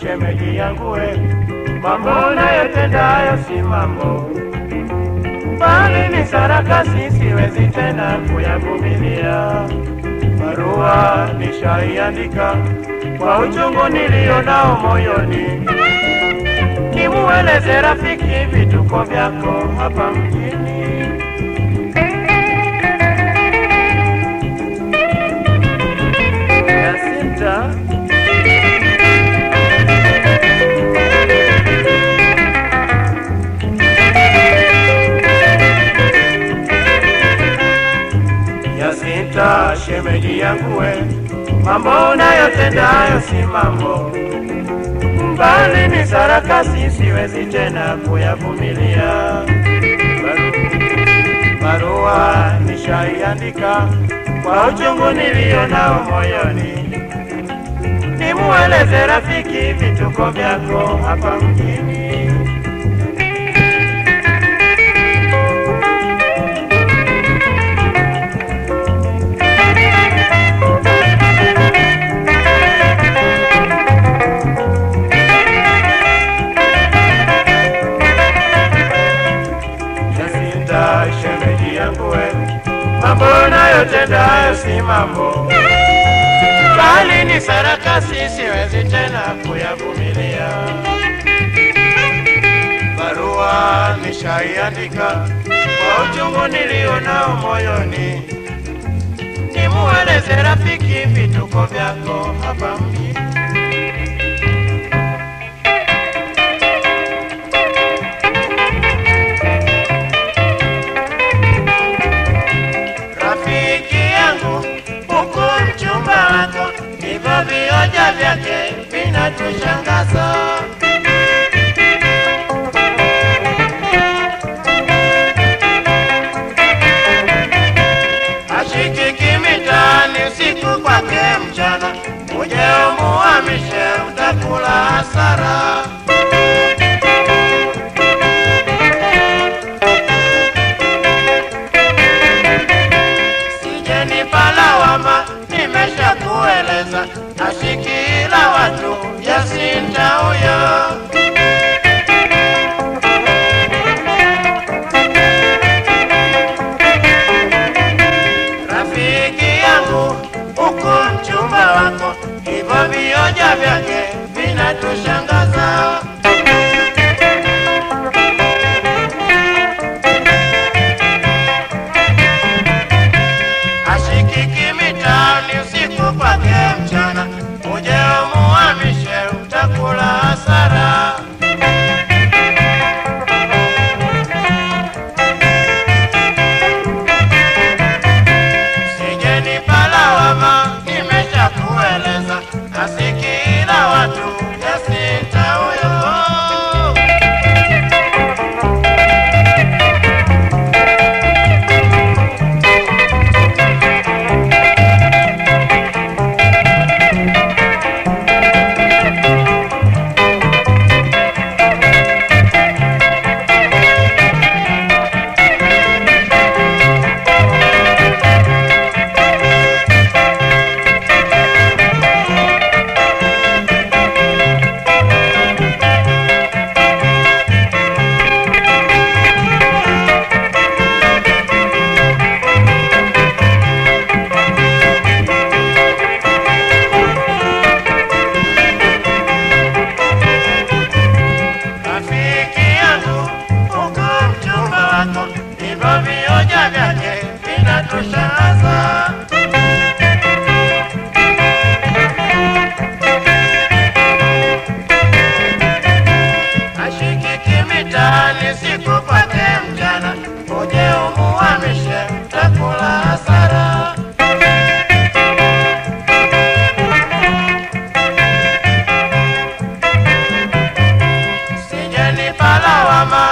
Shemeji yangu we, mambo unayotendayo si mambo, bali ni sarakasi, siwezi tena kuyavumilia. Barua nishaiandika kwa uchungu nilio nao moyoni, nimueleze rafiki vituko vyako hapa mjini. Yasinta shemeji yangu we, mambo unayotendayo si mambo, mbali ni sarakasi, siwezi tena kuyavumilia. Baru- Barua nishaiandika kwa uchungu nilio nao moyoni, nimueleze rafiki vituko vyako hapa mjini. Mambo, bali ni sarakasi, siwezi tena kuyavumilia. Barua nishaiandika kwa uchungu nilio nao moyoni, nimueleze rafiki vituko vyako hapa mjini. vyetu uko wako, hivyo vioja vyake vinatushangaza. Ashikiki mitaani siku pate mchana, uje umuhamishe takula hasara. mama.